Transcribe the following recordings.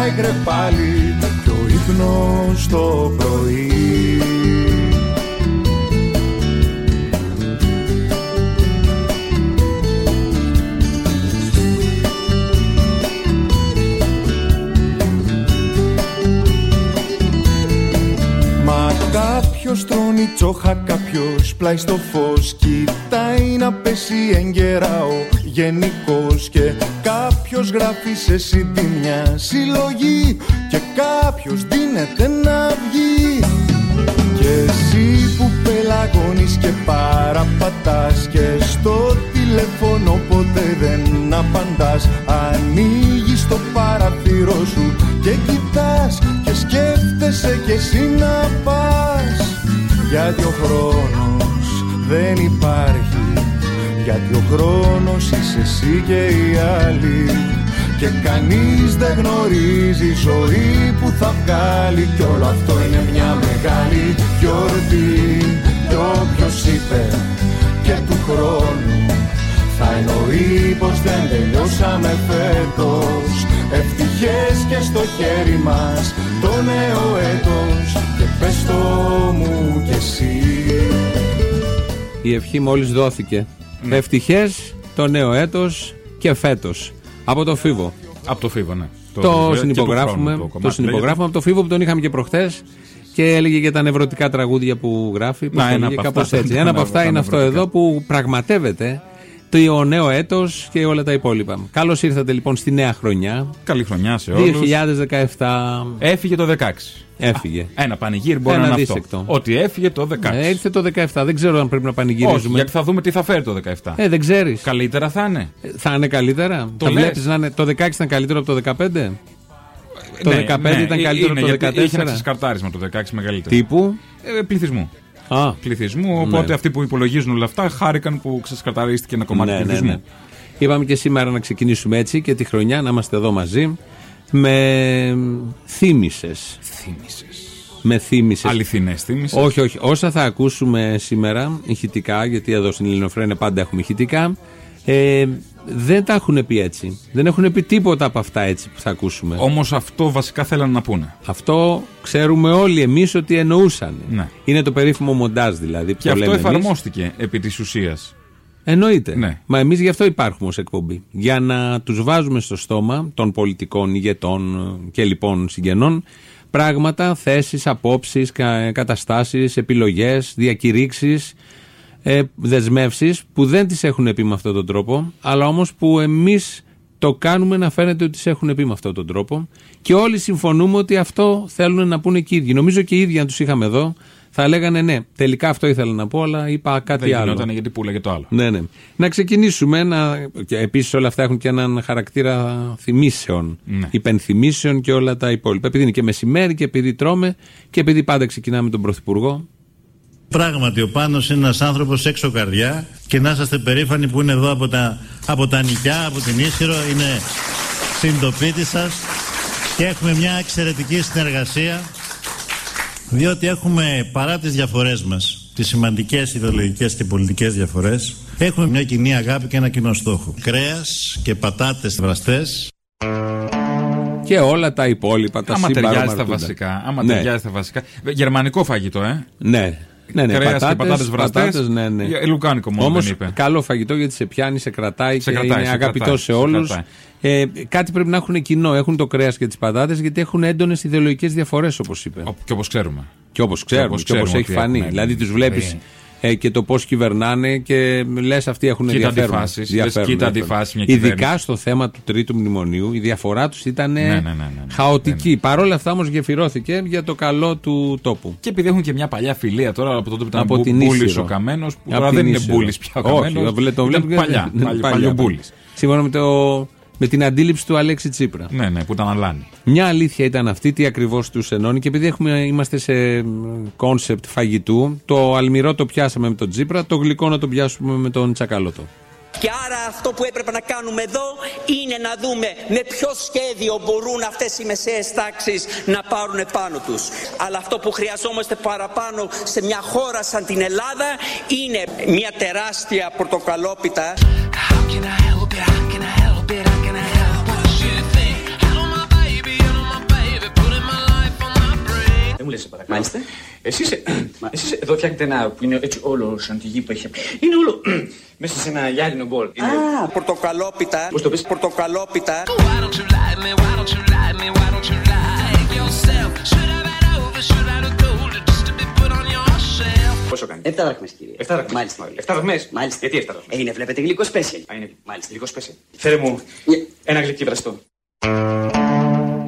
μονάχα η κρεπάλη ύπνο το πρωί. Μα κάποιος τρώνει τσόχα κάποιος πλάι στο φως Κοιτάει να πέσει έγκαιρα ο γενικός Και κάποιος γράφει σε CD μια συλλογή Και κάποιος δίνεται να βγει. Και εσύ που πελαγώνεις και παραπατάς Και στο τηλέφωνο ποτέ δεν απαντάς Ανοίγεις το παραθύρο σου και κοιτάς Και σκέφτεσαι και εσύ να πας Γιατί ο χρόνος δεν υπάρχει. Γιατί ο χρόνος είσαι εσύ και οι άλλοι. Και κανείς δεν γνωρίζει ζωή που θα βγάλει. Κι όλο αυτό είναι μια μεγάλη γιορτή. Κι όποιος είπε και του χρόνου Θα εννοεί πως δεν τελειώσαμε φέτος. Ευτυχές και στο χέρι μας το νέο έτος Και πες το μου κι εσύ Η ευχή μόλις δόθηκε Ναι. Ευτυχές το νέο έτος και φέτος Από το Φίβο Από το Φίβο, ναι. Το, βιβλίο και του συνυπογράφουμε. χρόνου Το, κομμάτι συνυπογράφουμε από το Φίβο που τον είχαμε και προχθές και έλεγε για τα νευρωτικά τραγούδια που γράφει. Πώς Να, το ένα λέγε, από κάπως αυτά. έτσι. Τα Ένα από νευ- αυτά τα είναι αυτό νευρωτικά. εδώ που πραγματεύεται το νέο έτος και όλα τα υπόλοιπα. Καλώς ήρθατε λοιπόν στη νέα χρονιά. λέγεται. Καλή χρονιά σε όλους 2017. Έφυγε το 16. Έφυγε. Ένα πανηγύρι μπορεί Ένα να είναι αυτό. δίσεκτο. Ότι έφυγε το 16. Ε, ήρθε το 17. Δεν ξέρω αν πρέπει να Όχι, πανηγυρίζουμε. γιατί θα δούμε τι θα φέρει το 17. Ε, δεν ξέρεις. Καλύτερα θα είναι. Θα είναι καλύτερα. Το θα λες. βλέπεις να είναι. Το 16 ήταν καλύτερο από το 15. Το Ναι, 15 ναι, ήταν ε, καλύτερο είναι, από το γιατί Είχε ένα 14. ξεσκαρτάρισμα το 16 μεγαλύτερο. Τύπου; Ε, πληθυσμού. Α, Πληθυσμού, οπότε Ναι. αυτοί που υπολογίζουν όλα αυτά χάρηκαν που ξεσκαρταρίστηκε ένα κομμάτι ναι, ναι, πληθυσμού. ναι. Είπαμε και σήμερα να ξεκινήσουμε έτσι και τη χρονιά να είμαστε εδώ μαζί με θύμησες. Θύμησες. Με θύμησες. Αληθινές θύμησες. Όχι, όχι. Όσα θα ακούσουμε σήμερα ηχητικά, γιατί εδώ στην Ελληνοφρένια πάντα έχουμε ηχητικά, ε, δεν τα έχουν πει έτσι. Δεν έχουν πει τίποτα από αυτά έτσι που θα ακούσουμε. Όμως αυτό βασικά θέλανε να πούνε. Αυτό ξέρουμε όλοι εμείς ότι εννοούσαν. Ναι. Είναι το περίφημο μοντάζ δηλαδή. που Και το αυτό λέμε εμείς. εφαρμόστηκε επί της ουσίας. Εννοείται. Ναι. Μα εμείς γι' αυτό υπάρχουμε ως εκπομπή. Για να τους βάζουμε στο στόμα των πολιτικών ηγετών ε, και λοιπόν συγγενών πράγματα, θέσεις, απόψεις, καταστάσεις, επιλογές, διακηρύξεις, ε, δεσμεύσεις που δεν τις έχουν πει με αυτόν τον τρόπο, αλλά όμως που εμείς το κάνουμε να φαίνεται ότι τις έχουν πει με αυτόν τον τρόπο και όλοι συμφωνούμε ότι αυτό θέλουν να πούνε και οι ίδιοι. Νομίζω και οι ίδιοι αν τους είχαμε εδώ θα λέγανε ναι, τελικά αυτό ήθελα να πω, αλλά είπα κάτι Δεν άλλο. γινόταν γιατί πουλάγε το άλλο. Ναι, ναι. Να ξεκινήσουμε. Να... Και επίσης όλα αυτά έχουν και έναν χαρακτήρα θυμήσεων, Ναι. υπενθυμίσεων και όλα τα υπόλοιπα. Επειδή είναι και μεσημέρι και επειδή τρώμε και επειδή πάντα ξεκινάμε τον Πρωθυπουργό. Πράγματι, ο Πάνος είναι ένας άνθρωπος έξω καρδιά και να είσαστε περήφανοι που είναι εδώ από τα, από τα νικιά, από την Ίσχυρο, είναι συντοπίτη σας και έχουμε μια εξαιρετική συνεργασία διότι έχουμε παρά τις διαφορές μας, τις σημαντικές ιδεολογικές και πολιτικές διαφορές, έχουμε μια κοινή αγάπη και ένα κοινό στόχο. Κρέας και πατάτες βραστές, Και όλα τα υπόλοιπα, τα Άμα ταιριάζει τα συμπαρομαρτούντα. βασικά. Άμα ναι. ταιριάζει τα βασικά. Γερμανικό φαγητό, ε. Ναι. Ναι, ναι, Κρέας πατάτες, και πατάτες βραστές. πατάτες, ναι, ναι. Ε, λουκάνικο μόνο Όμως, δεν είπε. καλό φαγητό γιατί σε πιάνει, σε κρατάει Σε και κρατάει, είναι σε αγαπητό κρατάει, σε σε όλους. κρατάει. Ε, κάτι πρέπει να έχουν κοινό. Έχουν το κρέας και τις πατάτες γιατί έχουν έντονες ιδεολογικές διαφορές, όπως είπε. Οπ- Και όπως ξέρουμε. Και όπως ξέρουμε, όπως και όπως ξέρουμε έχει ότι φανεί. έχουν, Δηλαδή τους βλέπεις ε. ε, και το πώς κυβερνάνε και λες αυτοί έχουν Κοίτα ενδιαφέρον. αντιφάσεις, λες, Ενδιαφέρον, κοίτα ενδιαφέρον. αντιφάσεις μια Ειδικά κυβέρνηση. στο θέμα του τρίτου μνημονίου, η διαφορά τους ήταν Ναι, ναι, ναι, ναι, ναι. χαοτική. Παρ' όλα αυτά όμως γεφυρώθηκε για το καλό του τόπου. Και επειδή έχουν και μια παλιά φιλία τώρα από τότε που ήταν Από μπου- την μπούλης Ίσυρο. ο Καμένος, που Από τώρα την δεν είναι Ίσυρο. μπούλη πια ο Όχι, Καμένος. το βλέπω. παλιά, παλιά, παλιό μπούλης. Σύμφωνα με, το, με την αντίληψη του Αλέξη Τσίπρα. Ναι, ναι, που ήταν αλάνι. Μια αλήθεια ήταν αυτή, τι ακριβώς τους ενώνει. Και επειδή έχουμε, είμαστε σε κόνσεπτ φαγητού, το αλμυρό το πιάσαμε με τον Τσίπρα, το γλυκό να το πιάσουμε με τον Τσακαλώτο. Και άρα αυτό που έπρεπε να κάνουμε εδώ είναι να δούμε με ποιο σχέδιο μπορούν αυτές οι μεσαίες τάξεις να πάρουν πάνω τους. Αλλά αυτό που χρειαζόμαστε παραπάνω σε μια χώρα σαν την Ελλάδα είναι μια τεράστια πορτοκαλόπιτα How can I help σε παρακαλώ. Μάλιστα. Εσείς, ε, εσείς εδώ φτιάχνετε ένα που είναι έτσι όλο σαν τη γη που έχει. Είναι όλο μέσα σε ένα γυάλινο μπολ. Είναι... Α, πορτοκαλόπιτα, Πώς το πες; πορτοκαλόπιτα Why don't you like me? Why don't you like me? Why don't you like yourself? Should have had over, should have told it just to be put on your shelf; Πόσο κάνεις; Εφτά δραχμές κύριε. Εφτά δραχμές. Μάλιστα. Εφτά δραχμές. Μάλιστα. Γιατί εφτά δραχμές; Ε, είναι βλέπετε γλυκός special. Α, είναι μάλιστα λίγο σπέσαι. Φέρε μου ένα γλυκί βραστό.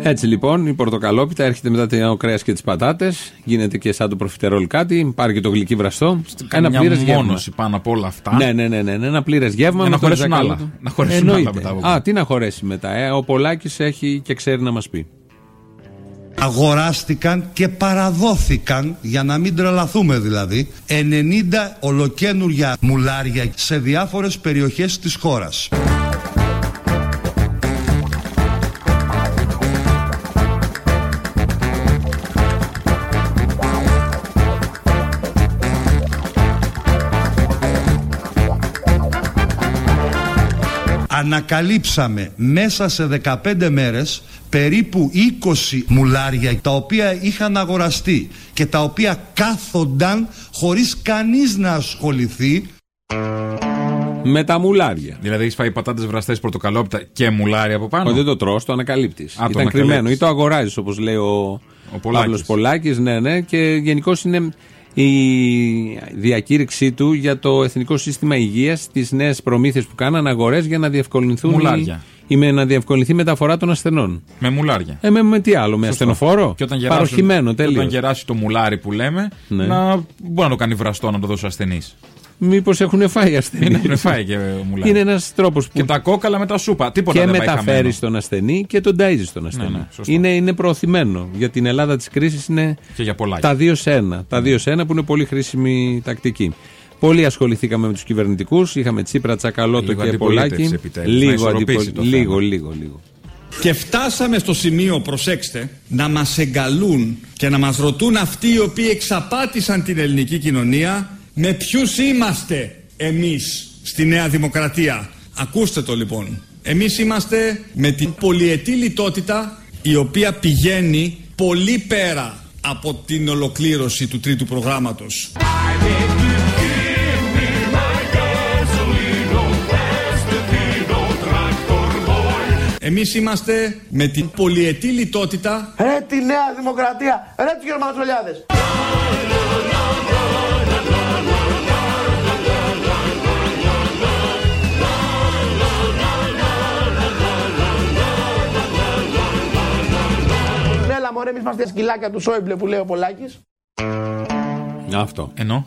Έτσι λοιπόν η πορτοκαλόπιτα έρχεται μετά το κρέας και τις πατάτες. Γίνεται και σαν το προφιτερόλ κάτι. Πάρει και το γλυκί βραστό. Κάνει Ένα πλήρες μια γεύμα. μόνωση πάνω από όλα αυτά. Ναι, ναι, ναι, ναι, ναι, ένα πλήρες γεύμα. Για να με τον χωρέσουν Τζακάλωτο. άλλα. Να χωρέσουν Εννοείται. άλλα μετά από Α, εκεί. τι να χωρέσει μετά. Ε, ο Πολάκης έχει και ξέρει να μας πει. αγοράστηκαν και παραδόθηκαν, για να μην τρελαθούμε δηλαδή, 90 ολοκένουργια μουλάρια σε διάφορες περιοχές της χώρας. Ανακαλύψαμε μέσα σε 15 μέρες περίπου 20 μουλάρια τα οποία είχαν αγοραστεί και τα οποία κάθονταν χωρίς κανείς να ασχοληθεί Με τα μουλάρια. Δηλαδή έχεις φάει πατάτες βραστές, πορτοκαλόπιτα και μουλάρι από πάνω; Όχι, δεν το τρως, το ανακαλύπτεις. το Ήταν ανακαλύπτεις. κρυμμένο ή το αγοράζεις όπως λέει ο, Ο Πολάκης. Παύλος Πολάκης, ναι, ναι. Και γενικώς είναι η διακήρυξή του για το Εθνικό Σύστημα Υγείας, τις νέες προμήθειες που κάναν, αγορές για να διευκολυνθούν. Μουλάρια. Ή με να διευκολυνθεί η μεταφορά των ασθενών. Με μουλάρια. Ε, με, με τι άλλο, με Σωστό. ασθενοφόρο; Και όταν γεράσουν- Παροχημένο και τελείως. Όταν γεράσει το μουλάρι που λέμε, Ναι. να μπορεί να το κάνει βραστό να το δώσει ασθενής. Μήπως έχουν φάει ασθενεί. Είναι έχουν φάει και μουλάρι. Είναι ένας τρόπος που Και τα κόκαλα με τα σούπα. Τίποτα και δεν πάει μεταφέρεις χαμένο. στον ασθενή και τον ταΐζεις στον ασθενή. ναι, σωστό. είναι, είναι προωθημένο. Για την Ελλάδα της κρίσης είναι Και για πολλά. τα δύο σε ένα. Τα δύο σε ένα που είναι πολύ χρήσιμη τακτική. Πολύ ασχοληθήκαμε με τους κυβερνητικούς. Είχαμε Τσίπρα, Τσακαλώτο Λίγο και αντιπολίτευση Πολάκη. επιτέλους, να Λίγο, ισορροπήσει αντιπολ- το θέμα. λίγο, λίγο, λίγο. Και φτάσαμε στο σημείο, προσέξτε, να μας εγκαλούν και να μας ρωτούν αυτοί οι οποίοι εξαπάτησαν την ελληνική κοινωνία με ποιους είμαστε εμείς στη Νέα Δημοκρατία; Ακούστε το λοιπόν. Εμείς είμαστε με την πολυετή λιτότητα η οποία πηγαίνει πολύ πέρα από την ολοκλήρωση του τρίτου προγράμματος. Εμείς είμαστε με την πολυετή λιτότητα Ρε τη Νέα Δημοκρατία, ρε τους Γερμανοτσολιάδες. Μωρέ, εμείς είμαστε σκυλάκια του Σόιμπλε που λέει ο Πολάκης. Αυτό. Ενώ.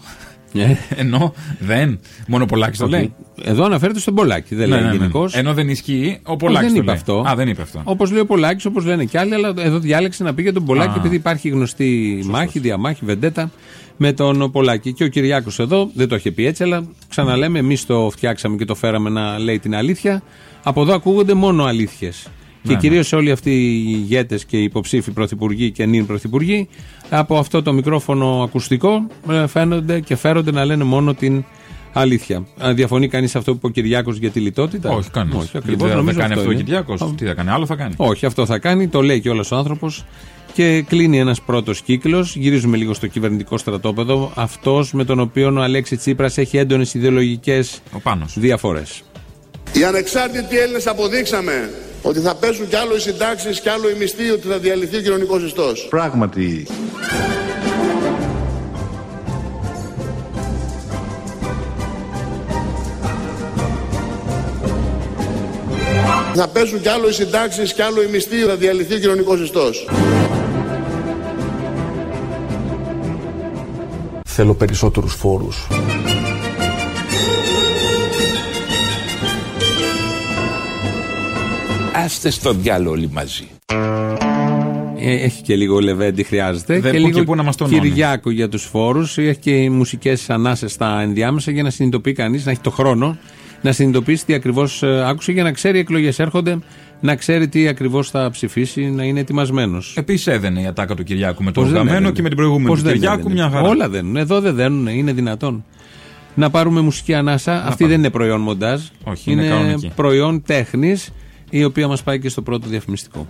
Ε, Ενώ δεν. Μόνο Πολάκης το λέει. Εδώ αναφέρεται στον Πολάκη, δεν Ναι, λέει ναι, ναι. γενικώς. Ενώ δεν ισχύει, ο Όχι, Πολάκης δεν το είπε λέει. αυτό. Α, δεν είπε αυτό. Όπως λέει ο Πολάκης, όπως λένε κι άλλοι, αλλά εδώ διάλεξε να πει για τον Πολάκη Α. επειδή υπάρχει γνωστή μάχη, διαμάχη, βεντέτα με τον Πολάκη. Και ο Κυριάκος εδώ δεν το είχε πει έτσι, αλλά ξαναλέμε, εμείς το φτιάξαμε και το φέραμε να λέει την αλήθεια. Από εδώ ακούγονται μόνο αλήθειες. Και Ναι, κυρίως όλοι αυτοί οι ηγέτες και οι υποψήφοι πρωθυπουργοί και νυν πρωθυπουργοί, από αυτό το μικρόφωνο ακουστικό ε, φαίνονται και φέρονται να λένε μόνο την αλήθεια. Αν διαφωνεί κανείς αυτό που είπε ο Κυριάκος για τη λιτότητα; Όχι, κανείς. Όχι, Γιατί ακριβώς, δεν θα νομίζω κάνει αυτό ο είναι. Κυριάκος. Τι θα κάνει, άλλο θα κάνει. Όχι, αυτό θα κάνει, το λέει και όλος ο άνθρωπος. Και κλείνει ένας πρώτος κύκλος. Γυρίζουμε λίγο στο κυβερνητικό στρατόπεδο. Αυτός με τον οποίο ο Αλέξη Τσίπρας έχει έντονες ιδεολογικές Ο Πάνος. διαφορές. Οι ανεξάρτητοι Έλληνες αποδείξαμε ότι θα πέσουν κι άλλο οι συντάξεις κι άλλο οι μισθοί, ότι θα διαλυθεί ο κοινωνικός ιστό. Πράγματι. Θα πέσουν κι άλλο οι συντάξεις κι άλλο οι μισθοί, θα διαλυθεί ο κοινωνικός ιστό. Θέλω περισσότερους φόρους. Κάστε στο διάλογο όλοι μαζί. Ε, έχει και λίγο Λεβέντι χρειάζεται. Δεν και λίγο και που να μας τον Κυριάκο για τους φόρους. Έχει και οι μουσικές ανάσες στα ενδιάμεσα για να συνειδητοποιεί κανείς, να έχει το χρόνο να συνειδητοποιήσει τι ακριβώς ε, άκουσε για να ξέρει οι εκλογές έρχονται, να ξέρει τι ακριβώς θα ψηφίσει, να είναι ετοιμασμένος. Επίσης έδαινε η ατάκα του Κυριάκου με τον Γαμμένο και με την προηγούμενη. Πώς του Κυριάκου μια χαρά. Όλα δένουν. Εδώ δεν δένουν, είναι δυνατόν. Να πάρουμε μουσική ανάσα. Να Αυτή πάμε. δεν είναι προϊόν μοντάζ. Όχι, είναι, είναι προϊόν τέχνης η οποία μας πάει και στο πρώτο διαφημιστικό.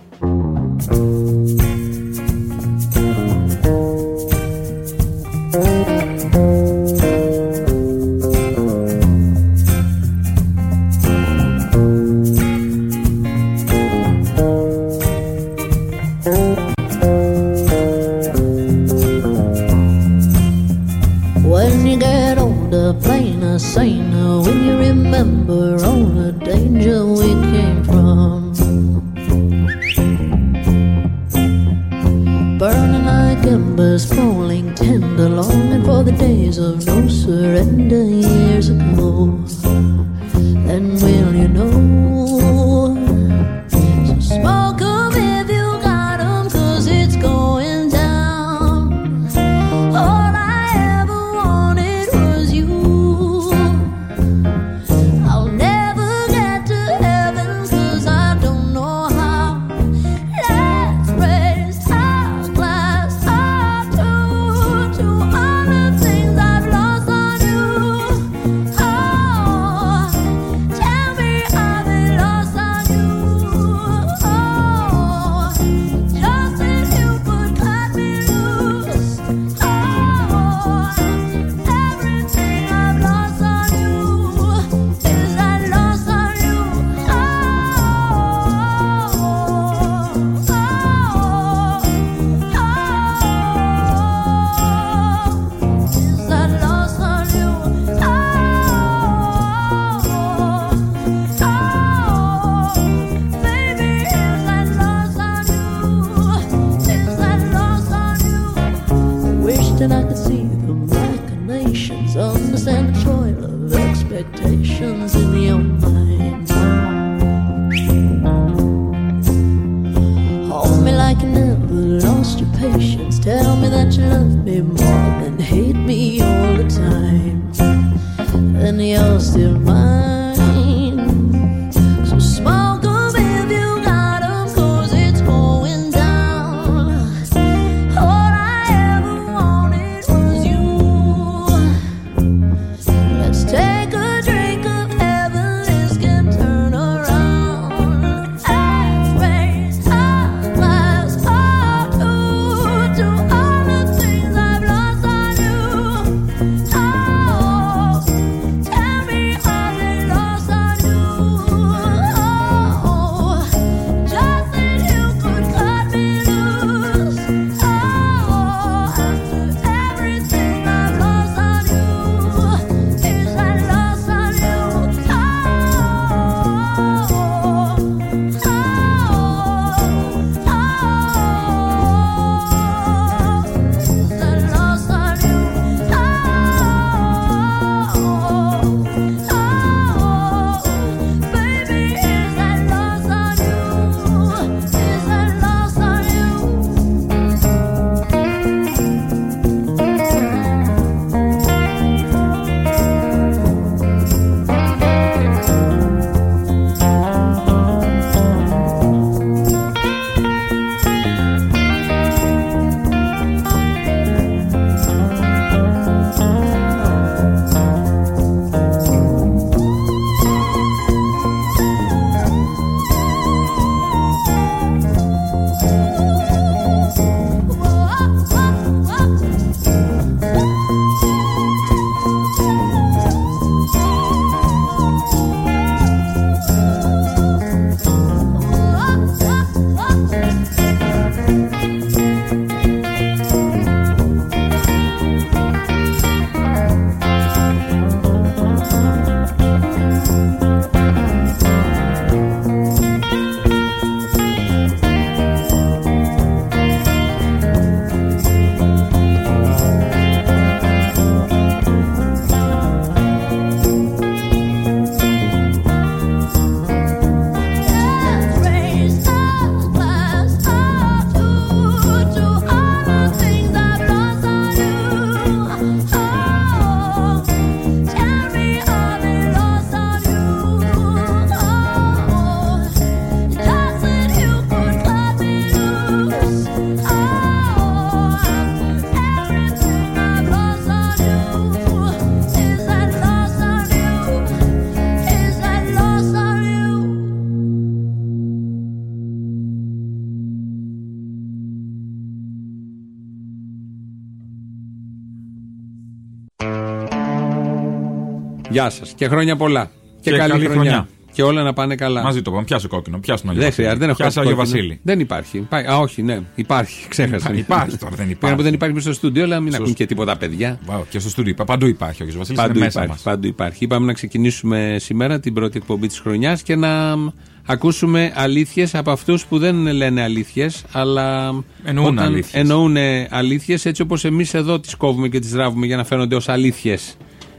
Γεια σας και χρόνια πολλά. Και, Και καλή, καλή χρονιά. χρονιά. Και όλα να πάνε καλά. Μαζί το πάμε. Πιάσε κόκκινο. Πιάσε τον Άγιο Δεν Βασίλη. χρειάζεται, δεν έχω Πιάσε χάσει Άγιο κόκκινο. Βασίλη. Δεν υπάρχει. Υπά- Α, όχι, ναι. Υπάρχει. Ξέχασα. Υπάρχει τώρα, δεν Πέρα υπάρχει. που δεν υπάρχει μέσα στο στούντιο, αλλά μην Στο- ακούν και τίποτα παιδιά. Βάου, Και στο στούντιο. είπα, Παντού υπάρχει ο Άγιος Βασίλης. Παντού είναι μέσα υπάρχει, μας. παντού υπάρχει. Είπαμε να ξεκινήσουμε σήμερα την πρώτη εκπομπή της χρονιάς και να μ, ακούσουμε αλήθειες από αυτούς που δεν λένε αλήθειες, αλλά Εννοούν όταν αλήθειες. εννοούν αλήθειες έτσι όπως εμείς εδώ τις κόβουμε και τις ράβουμε για να φαίνονται ως αλήθειες.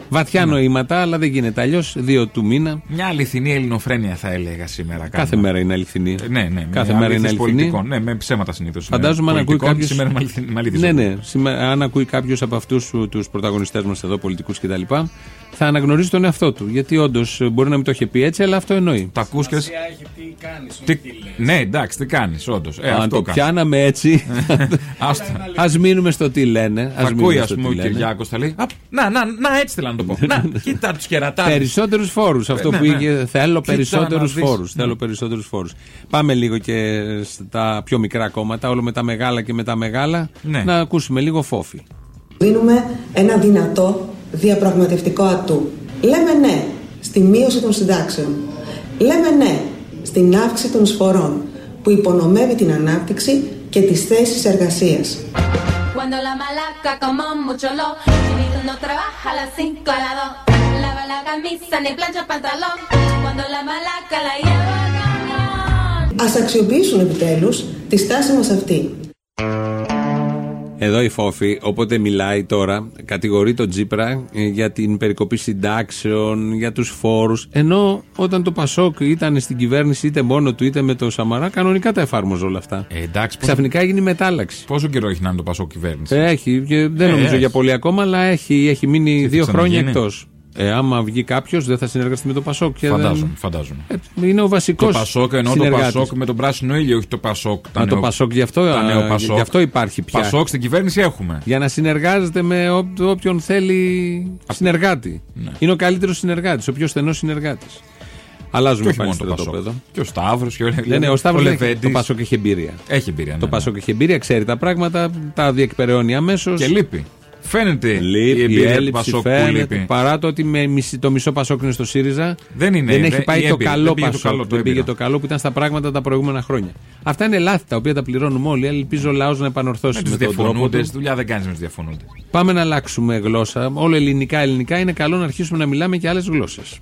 Βαθιά Ναι. νοήματα, αλλά δεν γίνεται αλλιώς. Δύο του μήνα. Μια αληθινή ελληνοφρένεια θα έλεγα σήμερα. Κάθε κάνουμε. μέρα είναι αληθινή. Ε, Ναι, ναι. Κάθε με μέρα είναι αλήθειες αληθινή. πολιτικών. Ναι, με ψέματα συνήθως. Φαντάζομαι αν ακούει κάποιο. Σήμερα με αληθι- με αλήθειες. Ναι, ναι. Σήμερα, αν ακούει κάποιος από αυτούς τους πρωταγωνιστές μας εδώ, πολιτικούς κτλ., θα αναγνωρίζει τον εαυτό του. Γιατί όντως μπορεί να μην το είχε πει έτσι, αλλά αυτό εννοεί. Τα ακούς και. Τι... Ναι, εντάξει, τι κάνεις, όντως. Ε, αν αυτό το κάνεις. πιάναμε έτσι. Άστο. Α μείνουμε στο τι λένε. Θα Ας ακούει, μείνουμε ας στο πούμε, ο τι λένε. Κυριάκος, θα λέει. «Απ, Να, να, να, έτσι θέλω να το πω. Να, κοίτα τους κερατάδε. Περισσότερους φόρους. Αυτό Ναι, που ναι. είχε. Θέλω Κοίτα περισσότερους να δεις. φόρους. Ναι. Θέλω περισσότερους φόρους. Πάμε λίγο και στα πιο μικρά κόμματα, όλο με τα μεγάλα και με τα μεγάλα. Ναι. Να ακούσουμε λίγο φόφη. Δίνουμε ένα δυνατό διαπραγματευτικό ατού. Λέμε ναι στη μείωση των συντάξεων. Λέμε ναι στην αύξηση των εισφορών που υπονομεύει την ανάπτυξη και τις θέσεις εργασίας. Cuando la malaca como mucho lo Chinito no trabaja a las 5 a las 2 Lava la camisa ni plancha el pantalón Cuando la malaca la lleva al camión Ας αξιοποιήσουν επιτέλους τη στάση μας αυτή. Εδώ η Φόφη, όποτε μιλάει τώρα, κατηγορεί τον Τζίπρα ε, για την περικοπή συντάξεων, για τους φόρους, ενώ όταν το Πασόκ ήταν στην κυβέρνηση είτε μόνο του είτε με το Σαμαρά, κανονικά τα εφάρμοζε όλα αυτά. Ε, εντάξει, πόσο, Ξαφνικά έγινε η μετάλλαξη. πόσο καιρό έχει να είναι το Πασό κυβέρνηση; Έχει, και δεν Ε, νομίζω έχει. για πολύ ακόμα, αλλά έχει, έχει μείνει θα δύο χρόνια ξαναγίνει; εκτός. Ε, άμα βγει κάποιος, δεν θα συνεργαστεί με το Πασόκ. και δεν- Φαντάζομαι, φαντάζομαι. Ε, είναι ο βασικός. Το Πασόκ εννοώ το Πασόκ με τον πράσινο ήλιο, όχι το Πασόκ. τα Μα το νέο- Πασόκ γι' αυτό, τα α, νέο Πασόκ. γι' αυτό υπάρχει πια. Πασόκ στην κυβέρνηση έχουμε. Για να συνεργάζεται με ό, όποιον θέλει συνεργάτη. Ναι. Είναι ο καλύτερος συνεργάτης, ο πιο στενός συνεργάτης. Και Αλλάζουμε όχι πάλι μόνο το Πασόκ. στρατόπεδο. Και ο Σταύρος και ο Ναι, ναι, ο Σταύρος δεν έχει- Λεβέντης. το Πασόκ έχει εμπειρία. Έχει εμπειρία. Ναι, Το ναι. Πασόκ έχει εμπειρία, ξέρει τα πράγματα, τα διεκπεραιώνει αμέσως. Και λείπει. Φαίνεται η Λείπει, η εμπειρία του έλλειψη Πασόκ που φαίνεται. λείπει. Παρά το ότι με μισή- το μισό Πασόκ είναι στο ΣΥΡΙΖΑ, Δεν είναι, δεν δεν- έχει πάει η το έμπειρα, καλό δεν πήγε το Πασόκ. καλό, το δεν πήγε έμπειρο. το καλό που ήταν στα πράγματα τα προηγούμενα χρόνια. Αυτά είναι λάθη τα οποία τα πληρώνουμε όλοι. αλλά Ελπίζω ο λαός να επανορθώσει Με με, του τον τρόπο διαφωνούντες, του. δουλειά δεν κάνεις με τους διαφωνούντες. Πάμε να αλλάξουμε γλώσσα. Όλο ελληνικά, ελληνικά είναι καλό να αρχίσουμε να μιλάμε και άλλες γλώσσες.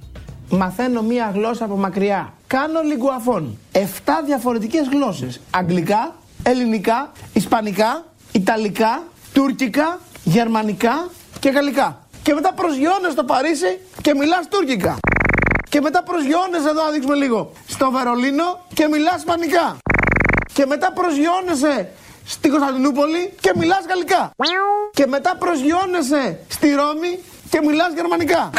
Μαθαίνω μία γλώσσα από μακριά. Κάνω λιγκουαφών. Εφτά διαφορετικές γλώσσες. Αγγλικά, ελληνικά, ισπανικά, ιταλικά, τουρκικά, γερμανικά και γαλλικά. Και μετά προσγειώνεσαι στο Παρίσι και μιλάς τουρκικά. Και μετά προσγειώνεσαι εδώ να δείξουμε λίγο στο Βερολίνο και μιλάς ισπανικά. Και μετά προσγειώνεσαι στην Κωνσταντινούπολη και μιλάς γαλλικά. Και μετά προσγειώνεσαι στη Ρώμη και μιλάς γερμανικά.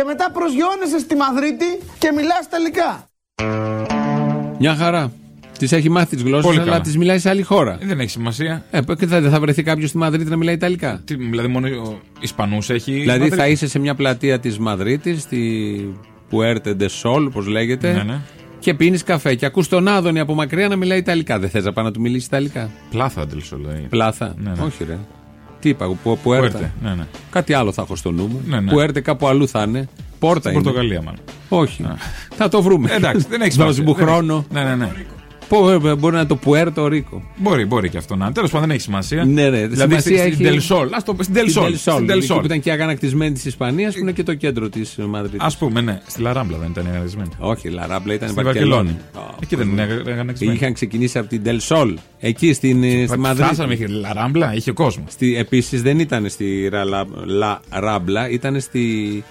Και μετά προσγειώνεσαι στη Μαδρίτη και μιλάς τελικά. Μια χαρά. Τη έχει μάθει τις γλώσσες, Πολύ αλλά καλά. τις μιλάει σε άλλη χώρα. Ε, Δεν έχει σημασία. Ε, και θα, δεν θα βρεθεί κάποιος στη Μαδρίτη να μιλάει Ιταλικά. Τι, δηλαδή μόνο ο Ισπανούς έχει. Δηλαδή Μαδρίτη; θα είσαι σε μια πλατεία της Μαδρίτης, στη Puerte de Sol, όπως λέγεται, Ναι, ναι. και πίνεις καφέ. Και ακούς τον Άδωνη από μακριά να μιλάει Ιταλικά. Δεν θες να πάει να του μιλήσεις Ιταλικά; Πλάθα αντιλήσω λέει. Πλάθα; Ναι, ναι. Όχι, ρε. Τι είπα, εγώ, που, Puerta. Puerta, ναι, ναι. Κάτι άλλο θα έχω στο νου μου. Ναι, ναι. Puerta κάπου αλλού θα είναι. Πόρτα Στην είναι. Πορτογαλία μάλλον. Όχι. Θα το βρούμε. Ε, Εντάξει, δεν έχεις Δώσε σημασία. μου Δεν έχει- χρόνο. Ναι, ναι, ναι. Πού, ε, μπορεί να είναι το Puerto Rico. Μπορεί, μπορεί και αυτό να είναι. Τέλος πάντων δεν έχει σημασία. Ναι, ναι. Δηλαδή σημασία στην έχει- Del Sol. Α το πούμε στην Del Στην Sol. Del Sol, Στην Del εκεί Sol. που ήταν και η αγανακτισμένη της Ισπανίας, που είναι και το κέντρο της Μαδρίτης. Α πούμε, ναι. Στη Λαράμπλα δεν ήταν εγγραφισμένη. Όχι, η Λαράμπλα ήταν Στη Βαρκελόνη. Βαρκελόνη. Εκεί δεν είναι εγγραφισμένη. Είχαν ξεκινήσει από την Del Sol, εκεί στην, ε, στη Μαδρίτη. Φτάσαμε μέχρι τη Λαράμπλα, είχε κόσμο. Στη, επίσης δεν ήταν στη Ρα- Λα Ράμπλα, ήταν στη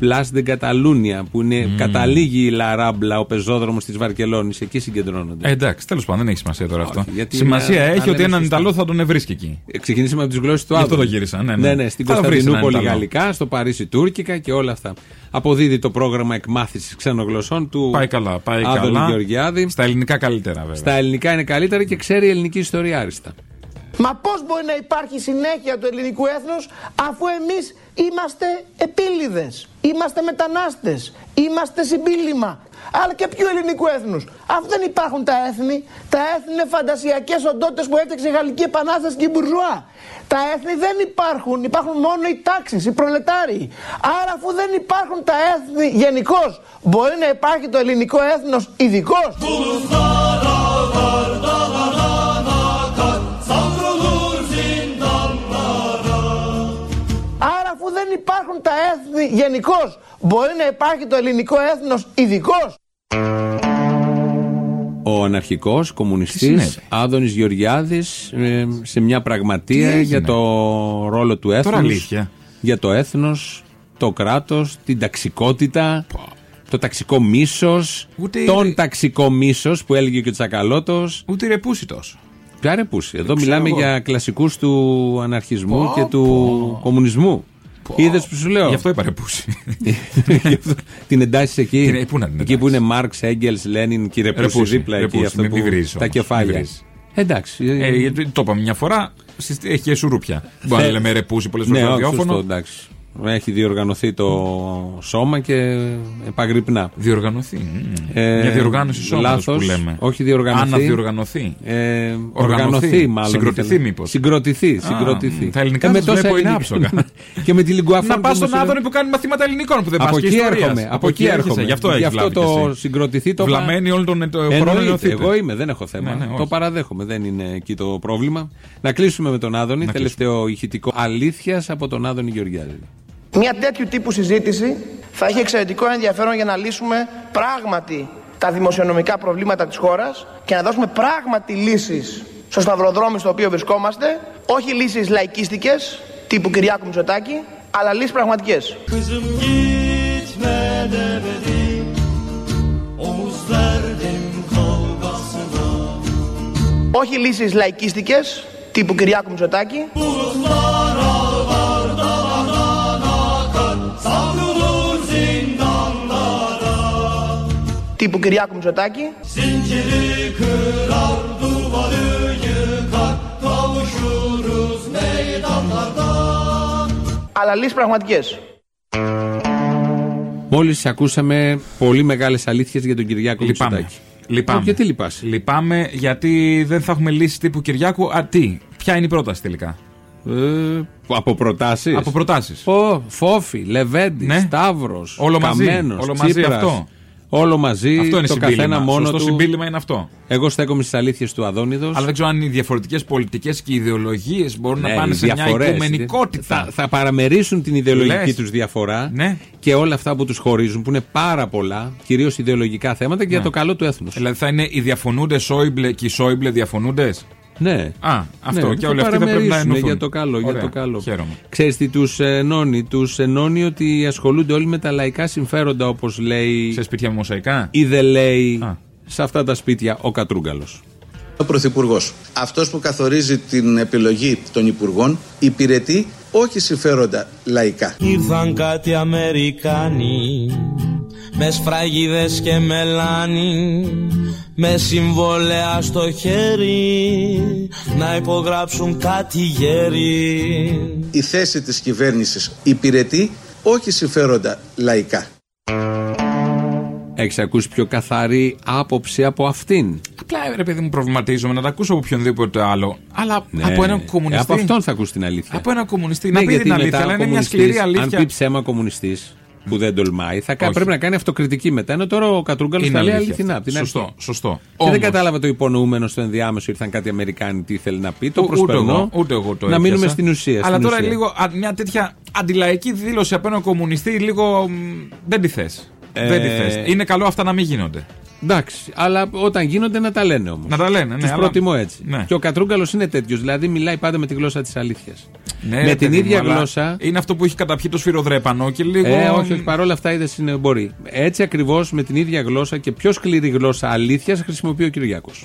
Place de Catalunya που είναι, καταλήγει η Λα Ράμπλα, ο πεζόδρομος της Βαρκελόνης. Εκεί συγκεντρώνονται. Ε, εντάξει, τέλος πάντων δεν έχει σημασία τώρα αυτό. γιατί Σημασία είναι- έχει αλλά ότι είναι έναν σωστό. Ιταλό θα τον βρίσκει εκεί. Ε, Ξεκινήσαμε από τις γλώσσες του Γι' αυτό Άδωνη. το γύρισα, ναι, ναι. ναι, ναι στην Θα βρεις έναν Κωνσταντινούπολη Ιταλό. γαλλικά, στο Παρίσι τουρκικά και όλα αυτά. Αποδίδει το πρόγραμμα εκμάθησης ξένων γλωσσών του Πάει καλά, πάει Άδωνη καλά. Γεωργιάδη. Στα ελληνικά καλύτερα βέβαια. Στα ελληνικά είναι καλύτερα και ξέρει ελληνική ιστορία άριστα. Μα πώς μπορεί να υπάρχει συνέχεια του ελληνικού έθνους αφού εμείς είμαστε επίλυδες, είμαστε μετανάστες, είμαστε συμπίλημα. αλλά και ποιου ελληνικού έθνους. Αφού δεν υπάρχουν τα έθνη, τα έθνη είναι φαντασιακές οντότητες που έφτιαξε η Γαλλική Επανάσταση και η Μπουρζουά. Τα έθνη δεν υπάρχουν, υπάρχουν μόνο οι τάξεις, οι προλετάριοι. Άρα, αφού δεν υπάρχουν τα έθνη γενικώς, μπορεί να υπάρχει το ελληνικό έθνος ειδικώ. Έθνη γενικώς, μπορεί να υπάρχει το ελληνικό έθνος ειδικώ. Ο αναρχικός κομμουνιστής συνέβη; Άδωνης Γεωργιάδης ε, σε μια πραγματεία έγινε; για το ρόλο του έθνους. αλήθεια. Για το έθνος, το κράτος, την ταξικότητα, το ταξικό μίσος, Ούτε τον η- ταξικό μίσος που έλεγε και ο Τσακαλώτος. Ούτε ρεπούση τόσο. Ποια ρεπούση; Εδώ ξέρω μιλάμε εγώ. για κλασικούς του αναρχισμού Πω, και του κομμουνισμού. Είδες που σου λέω; Γι' αυτό είπα ρεπούση. Γι' αυτό- την εντάσσει εκεί; Την- πού να την εκεί που είναι Μάρξ, Έγκελ, Λένιν και η Ρεπούση Ρεπούση, δίπλα εκεί. Ρεπούση, Αυτό μην- που, μην βρίζεις τα όμως, μην κεφάλια. βρίζεις. Εντάξει. Ε, γιατί το είπαμε μια φορά, στις- έχει και σουρούπια. Μπορεί να Θε- λέμε ρεπούση πολλές φορές ναι, στο όχι, σωστό, ραδιόφωνο. εντάξει. Έχει διοργανωθεί το σώμα και επαγρυπνά. Διοργανωθεί. μμμ. Ε, Μια διοργάνωση σώματος λάθος, που λέμε. όχι διοργανωθεί. Αναδιοργανωθεί. Ε, Οργανωθεί. οργανωθεί μάλλον. Συγκροτηθεί ήθελε. μήπως. Συγκροτηθεί, Α, συγκροτηθεί. τα ελληνικά Ε, με τους τόσα βλέπω είναι ελληνικά. άψογα. και με τη λιγκουαφών. Να πας που στον μας Άδωνη που κάνει μαθήματα ελληνικών που δεν πας Από και εκεί ιστορίας. έρχομαι. Από εκεί έρχεσαι, έρχομαι. Γι' αυτό έχεις Γι' αυτό βλάβει και το εσύ. συγκροτηθεί το Βλαμμένοι όλων των ε, χωρών Εννοείται, ενωθείτε. εγώ είμαι, δεν έχω θέμα. Ναι, ναι, το όχι. παραδέχομαι, δεν είναι εκεί το πρόβλημα. Να κλείσουμε με τον Άδωνη. Τελευταίο ηχητικό αλήθειας από τον Άδωνη Γεωργιάδη. Μια τέτοιου τύπου συζήτηση θα έχει εξαιρετικό ενδιαφέρον για να λύσουμε πράγματι τα δημοσιονομικά προβλήματα της χώρας και να δώσουμε πράγματι λύσεις στο σταυροδρόμι στο οποίο βρισκόμαστε, όχι λύσεις λαϊκίστικες τύπου Κυριάκου Μητσοτάκη, αλλά λύσεις πραγματικές. Kızım gitme demedim Omuz verdim kavgasına Όχι λύσεις λαϊκίστικες τύπου Κυριάκου Μητσοτάκη, τύπου Κυριάκου Μητσοτάκη, Zinciri kırar duvarı yıkar Kavuşuruz meydanlarda αλλά λύσεις πραγματικές. Μόλις ακούσαμε πολύ μεγάλες αλήθειες για τον Κυριάκο Λυπάμαι. Μητσοτάκη. Λυπάμαι. Ω, Γιατί λυπάσαι; Λυπάμαι γιατί δεν θα έχουμε λύσει τύπου Κυριάκου. Α, τι, ποια είναι η πρόταση τελικά; Ε, από προτάσεις. Από προτάσεις. Ω, Φόφη, Λεβέντης, Ναι. Σταύρος. Όλο μαζί. Όλο μαζί αυτό. Όλο μαζί. Αυτό είναι το συμπίλημα. καθένα μόνο Σωστό του. συμπίλημα είναι αυτό. Εγώ στέκομαι στις αλήθειες του Αδόνιδος. Αλλά δεν ξέρω αν οι διαφορετικές πολιτικές και ιδεολογίες μπορούν Ναι, να πάνε σε μια οικουμενικότητα. Θα, θα παραμερίσουν την ιδεολογική Λες. τους διαφορά Ναι. και όλα αυτά που τους χωρίζουν, που είναι πάρα πολλά, κυρίως ιδεολογικά θέματα και για Ναι. το καλό του έθνους. Δηλαδή θα είναι οι διαφωνούντες Σόιμπλε και οι Σόιμπλε διαφωνούντες; Ναι. Α, αυτό. Ναι, και θα όλοι αυτοί θα πρέπει να παραμερίσουν ενωθούν. για το καλό. Για Ωραία. το καλό. Χαίρομαι. Ξέρεις τι τους ενώνει; Τους ενώνει ότι ασχολούνται όλοι με τα λαϊκά συμφέροντα όπως λέει Σε σπίτια με μοσαϊκά; ή δεν λέει σε αυτά τα σπίτια ο Κατρούγκαλος. Ο Πρωθυπουργός. Αυτός που καθορίζει την επιλογή των Υπουργών υπηρετεί όχι συμφέροντα λαϊκά. Ήρθαν κάτι Αμερικάνοι με σφραγίδες και μελάνι με συμβόλαια στο χέρι να υπογράψουν κάτι γέρι Η θέση της κυβέρνησης υπηρετεί όχι συμφέροντα λαϊκά. Έχεις ακούσει πιο καθαρή άποψη από αυτήν; Απλά ρε παιδί μου προβληματίζομαι να τα ακούσω από οποιονδήποτε άλλο. Αλλά Ναι. από έναν Ε, κομμουνιστή. από αυτόν θα ακούσει την αλήθεια. Από έναν κομμουνιστή. Ναι, να πει γιατί την αλήθεια, μετά αλλά ο είναι μια κομμουνιστής, σκληρή Αν αλήθεια. πει ψέμα κομμουνιστής που δεν τολμάει, θα, κα- Όχι. πρέπει να κάνει αυτοκριτική μετά. Ενώ τώρα ο Κατρούγκαλος Είναι τα λέει αλήθεια αληθινά. αυτό. από την Σωστό, αρχή. σωστό. Και Όμως- δεν κατάλαβα το υπονοούμενο στο ενδιάμεσο. Ήρθαν κάτι Αμερικάνοι τι ήθελε να πει. Το Ο- ούτε προσπερνώ. εγώ, ούτε εγώ το να έπιασα. μείνουμε στην ουσία. Αλλά στην τώρα ουσία. λίγο α, μια τέτοια αντιλαϊκή δήλωση από έναν κομμουνιστή λίγο μ, δεν τη θες. Ε, Δεν τη θες. Είναι καλό αυτά να μην γίνονται. Εντάξει, αλλά όταν γίνονται να τα λένε όμως. Να τα λένε, ναι, Τους αλλά- προτιμώ έτσι. Ναι. Και ο Κατρούγκαλος είναι τέτοιος. Δηλαδή μιλάει πάντα με τη γλώσσα της αλήθειας. Ναι, με ρε την παιδί μου, ίδια αλλά γλώσσα. Είναι αυτό που έχει καταπιεί το σφυροδρέπανο και λίγο. Ε, όχι, όχι, παρόλα αυτά είδες είναι μπορεί. Έτσι ακριβώς με την ίδια γλώσσα και πιο σκληρή γλώσσα αλήθειας χρησιμοποιεί ο Κυριάκος.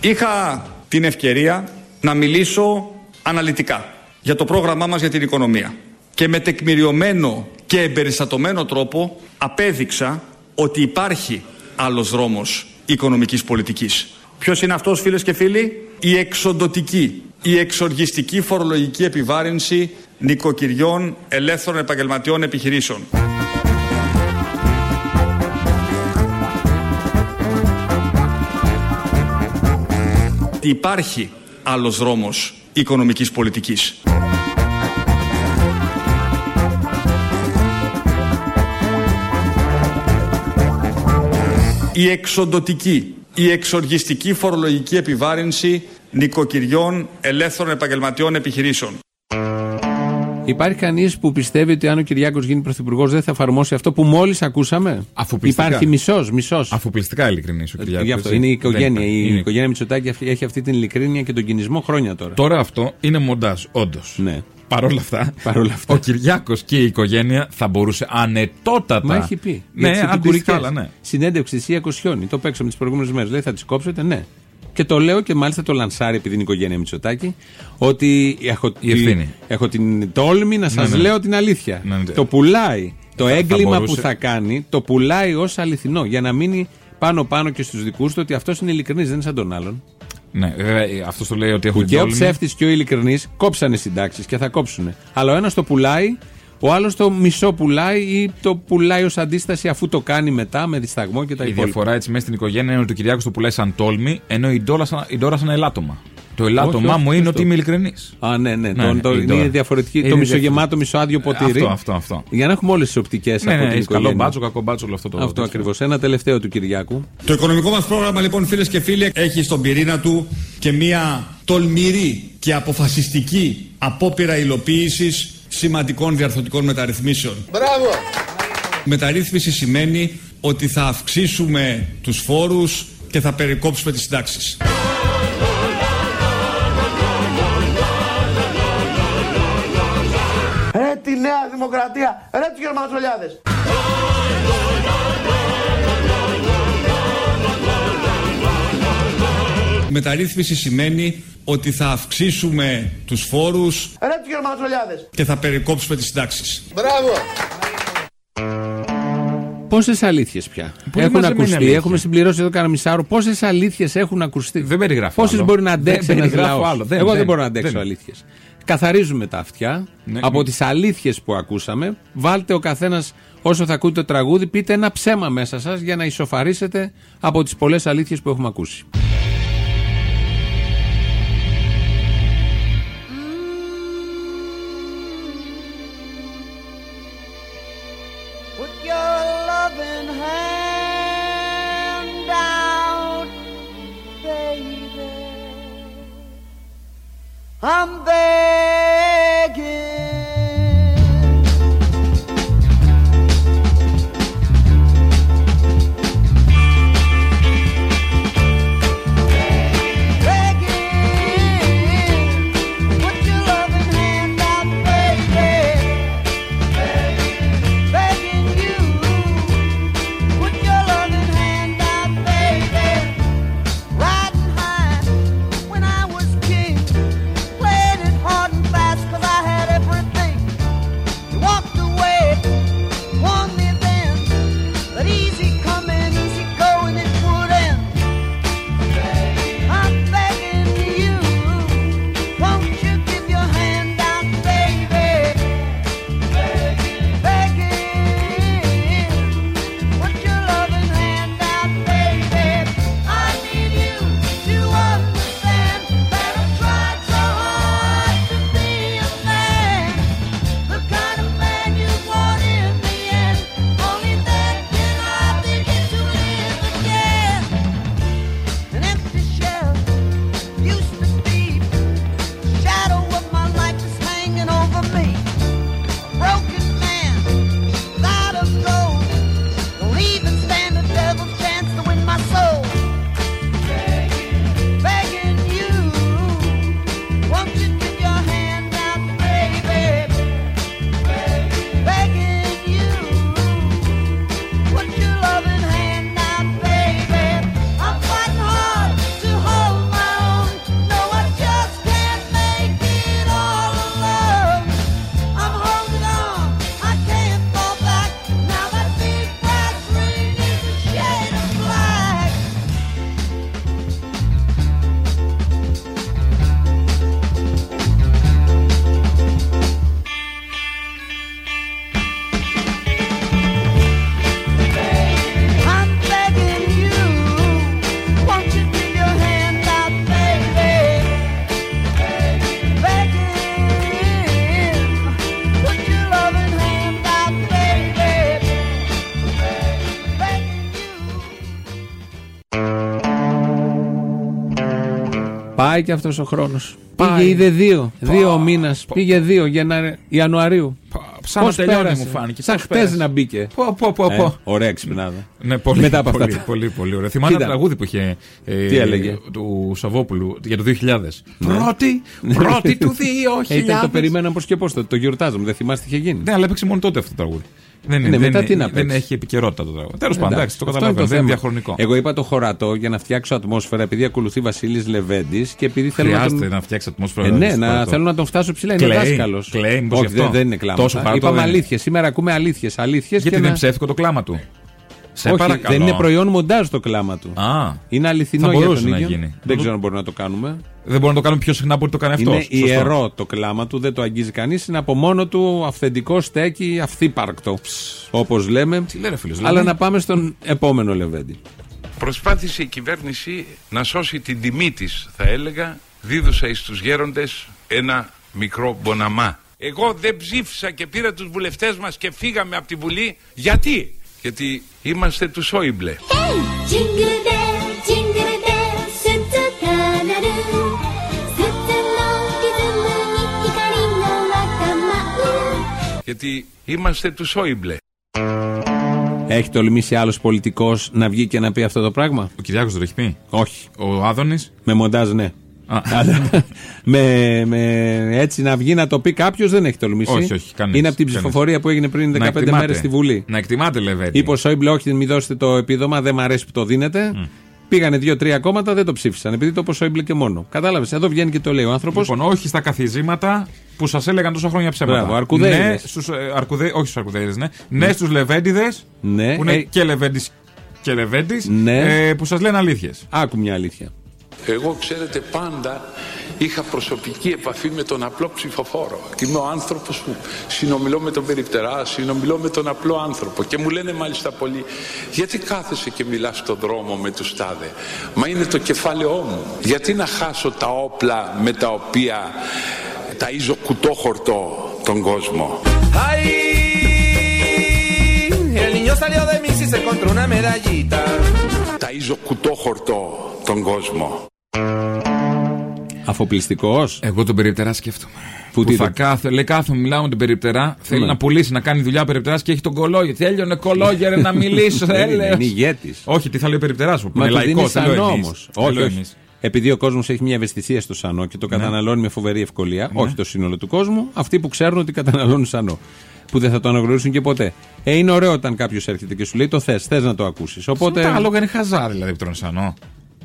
Είχα την ευκαιρία να μιλήσω αναλυτικά για το πρόγραμμά μας για την οικονομία και με τεκμηριωμένο και εμπεριστατωμένο τρόπο απέδειξα ότι υπάρχει άλλος δρόμος οικονομικής πολιτικής. Ποιος είναι αυτός φίλες και φίλοι; Η εξοντοτική, η εξοργιστική φορολογική επιβάρυνση νοικοκυριών ελεύθερων επαγγελματιών επιχειρήσεων. Υπάρχει άλλος δρόμος οικονομικής πολιτικής. Η εξοντοτική, η εξοργιστική φορολογική επιβάρυνση νοικοκυριών ελεύθερων επαγγελματιών επιχειρήσεων. Υπάρχει κανείς που πιστεύει ότι αν ο Κυριάκος γίνει πρωθυπουργός δεν θα εφαρμόσει αυτό που μόλις ακούσαμε; Αφοπλιστικά. Υπάρχει μισός, μισός. Αφοπλιστικά ειλικρινή ο Κυριάκος. Γι' αυτό έτσι. είναι η οικογένεια. Δεν Η είναι. οικογένεια Μητσοτάκη αυτή- έχει αυτή την ειλικρίνεια και τον κινησμό χρόνια τώρα. Τώρα αυτό είναι μοντάζ, όντως. Ναι. Παρ' όλα αυτά, Παρόλα αυτά. ο Κυριάκος και η οικογένεια θα μπορούσε ανετότατα. Μα έχει πει. Ναι, για τις αντίστοιχα επικουρικές. άλλα, ναι. Συνέντευξη στη Σία Κοσιόνη. Το παίξαμε τις προηγούμενες μέρες. Λέει θα τις κόψετε, ναι. Και το λέω και μάλιστα το λανσάρει επειδή είναι η οικογένεια Μητσοτάκη. Ότι έχω, Η ευθύνη. έχω την τόλμη να σας Ναι, ναι. λέω την αλήθεια. Ναι, ναι. Το πουλάει. Το Θα- θα έγκλημα μπορούσε- που θα κάνει το πουλάει ως αληθινό. Για να μείνει πάνω-πάνω και στους δικούς του ότι αυτός είναι ειλικρινής, δεν είναι σαν τον άλλον. Ναι, βέβαια, αυτός το λέει ότι έχω Που την και ο τόλμη. ψεύτης και ο ειλικρινής κόψανε συντάξεις και θα κόψουν. Αλλά ο ένας το πουλάει, ο άλλος το μισό πουλάει ή το πουλάει ως αντίσταση αφού το κάνει μετά με δισταγμό και τα Η υπόλοιπα; διαφορά έτσι μέσα στην οικογένεια είναι ότι ο Κυριάκος το πουλάει σαν τόλμη, ενώ η Ντόρα σαν, η Ντόρα σαν ελάττωμα. Το ελάττωμά όχι, μου είναι σωστό. ότι είμαι ειλικρινής. Α, ναι, ναι. Ναι, το, ναι, το, η είναι Ντόρα. διαφορετική. Είναι το διαφορετική. μισογεμάτο, μισοάδιο ποτήρι. Αυτό, αυτό, αυτό. Για να έχουμε όλες τις οπτικές Ναι, από ναι, την έχει καλό οικογένεια. μπάτσο, κακό μπάτσο, όλο αυτό το. Αυτό ακριβώς. Ένα τελευταίο του Κυριάκου. Το οικονομικό μας πρόγραμμα λοιπόν φίλες και φίλοι έχει στον πυρήνα του και μία τολμηρή και αποφασιστική απόπειρα υλοποίησης σημαντικών διαρθρωτικών μεταρρυθμίσεων. Μπράβο! Μεταρρύθμιση σημαίνει ότι θα αυξήσουμε τους φόρους και θα περικόψουμε τις συντάξεις. Ρε τη Νέα Δημοκρατία, ρε τους Γερμανοτσολιάδες. Μεταρρύθμιση σημαίνει ότι θα αυξήσουμε τους φόρους Ρε τους Γερμανοτσολιάδες. και θα περικόψουμε τις συντάξεις. Μπράβο! Πόσες αλήθειες πια Πολύ έχουν μαζεμένη ακουστεί, αλήθεια. έχουμε συμπληρώσει εδώ κανένα μισάρο. Πόσες αλήθειες έχουν ακουστεί; Δεν περιγράφω. Πόσες άλλο. μπορεί να αντέξει Δεν ένας περιγράφω λαός; άλλο. Δεν- Εγώ δεν, δεν- μπορώ να αντέξω δεν- αλήθειες. Καθαρίζουμε τα αυτιά Ναι, από ναι. τις αλήθειες που ακούσαμε. Βάλτε ο καθένας όσο θα ακούτε το τραγούδι, πείτε ένα ψέμα μέσα σας για να ισοφαρίσετε από τις πολλές αλήθειες που έχουμε ακούσει. I'm there. Πάει και αυτός ο χρόνος. Πάει. Πήγε, είδε δύο. Δύο ο μήνας. Πήγε δύο Γενάρη- Ιανουαρίου. Σαν να Πώς τελειώνει πέρασε; μου φάνηκε. Σαν Πώς χτες πέρασε; να μπήκε. Πω, πω, πω, Ε, πω. ωραία ξυπνάδα. Ναι, πολύ, Μετά από πολύ, αυτά. τα- πολύ, πολύ, πολύ ωραία. Θυμάμαι Κοίτα. ένα τραγούδι που είχε. ε, Τι έλεγε; Του Σαββόπουλου για το 2000. Ναι. Πρώτη, πρώτη του 2000. Ε, Ήταν το περιμένω πώ και πώς. Το, το γιορτάζαμε. Δεν θυμάστε τι είχε γίνει. Ναι, αλλά έπαιξε μόνο τότε αυτό το τραγούδι. Δεν, Ναι, είναι, μετά δεν, τι να δεν παίξει. έχει επικαιρότητα το τραγούδι. Τέλος πάντων, εντάξει, το αυτό καταλαβαίνω. είναι το Δεν είναι θέμα. διαχρονικό. Εγώ είπα το χωρατό για να φτιάξω ατμόσφαιρα επειδή ακολουθεί Βασίλης Λεβέντης και επειδή θέλω να. Χρειάζεται Τον... να φτιάξει ατμόσφαιρα. Ε, ναι, στο να, χωρατό. θέλω να τον φτάσω ψηλά. Είναι Κλαίει, δάσκαλος. κλαίει, μήπως Όχι, γι' αυτό. δεν, δεν είναι κλάμα. Τόσο χωρατό Είπαμε δεν είναι. αλήθειες. Σήμερα ακούμε αλήθειες. Αλήθειες Γιατί και δεν να- είναι ψεύτικο το κλάμα του; Σε Όχι, παρακαλώ. δεν είναι προϊόν μοντάζ το κλάμα του. Α, Είναι αληθινό θα για μπορούσε τον να ίδιο. γίνει. Δεν ξέρω αν μπορεί να το κάνουμε. δεν μπορούμε να το κάνουμε πιο συχνά από ό,τι το κάνει αυτός. Είναι ιερό το κλάμα του, δεν το αγγίζει κανείς. Είναι από μόνο του αυθεντικό στέκι, αυθύπαρκτο. Όπως λέμε. Τι λέει, ρε φίλος, Αλλά δηλαδή; να πάμε στον επόμενο Λεβέντη. Προσπάθησε η κυβέρνηση να σώσει την τιμή της, θα έλεγα, δίδουσα εις τους γέροντες ένα μικρό μποναμά. Εγώ δεν ψήφισα και πήρα τους βουλευτές μας και φύγαμε από τη Βουλή. Γιατί; Γιατί είμαστε τους Σόιμπλε. Hey, Γιατί είμαστε τους Σόιμπλε. Έχει τολμήσει άλλος πολιτικός να βγει και να πει αυτό το πράγμα; Ο Κυριάκος. Όχι. Ο Άδωνης; Με μοντάζ, ναι. Αλλά με, με, έτσι να βγει να το πει κάποιος δεν έχει τολμήσει. Όχι, όχι, κανείς, Είναι από την κανείς. ψηφοφορία που έγινε πριν 15 Να εκτιμάτε. μέρες στη Βουλή. Να εκτιμάτε, Λεβέντη. Είπε ο Σόιμπλε, όχι, μην δώσετε το επίδομα, δεν μου αρέσει που το δίνετε. Πήγανε δύο-τρία κόμματα, δεν το ψήφισαν. Επειδή το είπε ο Σόιμπλε και μόνο. Κατάλαβες, εδώ βγαίνει και το λέει ο άνθρωπος. Λοιπόν, όχι στα καθιζήματα που σας έλεγαν τόσα χρόνια ψέματα. Μπράβο, αρκουδέιδες. Ναι, στους, ε, αρκουδέ, όχι στους αρκουδέιδε, ναι. Ναι, στους Λεβέντιδες. Ναι, Που είναι ε, και Λεβέντη και Λεβέντη. Ναι. Ε, που σας λένε αλήθειες. Άκου μια αλήθεια. Εγώ, ξέρετε, πάντα είχα προσωπική επαφή με τον απλό ψηφοφόρο. Είμαι ο άνθρωπος που συνομιλώ με τον περιπτερά, συνομιλώ με τον απλό άνθρωπο. Και μου λένε μάλιστα πολλοί, γιατί κάθεσαι και μιλάς στον δρόμο με τους τάδε; Μα είναι το κεφάλαιό μου. Γιατί να χάσω τα όπλα με τα οποία ταΐζω κουτόχορτο τον κόσμο; ¡Ay! El niño salió de Miss y se encontró una medallita. Ταΐζω κουτόχορτο τον κόσμο. Αφοπλιστικός. Εγώ τον περιπτερά σκέφτομαι. Που Που, τι θα το- κάθω, λέει κάθομαι, μιλάω με τον περιπτερά. Θέλει Ναι. να πουλήσει, να κάνει δουλειά περιπτεράς και έχει τον κολόγιο. Τέλειωνε κολόγιο, ρε, να μιλήσω. Δεν είναι, έλεος. είναι ηγέτης. Όχι, τι θα λέει ο περιπτεράς σου. Που Μα είναι το λαϊκός, δίνεις δεν λέω σανό εμείς. όμω. Δεν Όχι, λέω όχι. εμείς. Επειδή ο κόσμος έχει μια ευαισθησία στο σανό και το καταναλώνει με φοβερή ευκολία, όχι το σύνολο του κόσμου, αυτοί που ξέρουν ότι καταναλώνουν σανό. Που δεν θα το αναγνωρίσουν και ποτέ. Ε, είναι ωραίο όταν κάποιος έρχεται και σου λέει το θες, θες να το ακούσεις. Οπότε. Τα άλογα είναι χαζά δηλαδή που τρώνε σανό.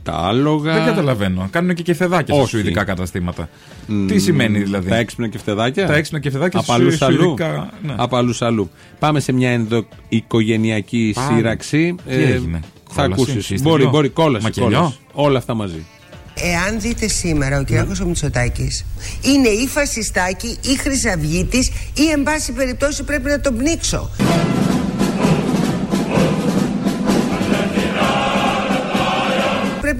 Τα άλογα. Δεν καταλαβαίνω. Κάνουν και κεφεδάκια στα Όχι. σουηδικά καταστήματα. Τι σημαίνει δηλαδή; Τα έξυπνα και φτεδάκια. Τα έξυπνα και φτεδάκια Από αλλού σου- αλλού. σουηδικά, ναι. Από αλλού αλλού. Πάμε σε μια ενδοοικογενειακή Πάμε. σύραξη. Τι έγινε; Θα Κόλαση, ακούσεις. σύστημα; Μπορεί, μπορεί, κόλαση. Μακελιό; κόλαση. Όλα αυτά μαζί. Εάν δείτε σήμερα ο Κυριάκος ο Μητσοτάκης είναι ή φασιστάκι ή χρυσαυγίτης ή εν πάση περιπτώσει πρέπει να τον πνίξω.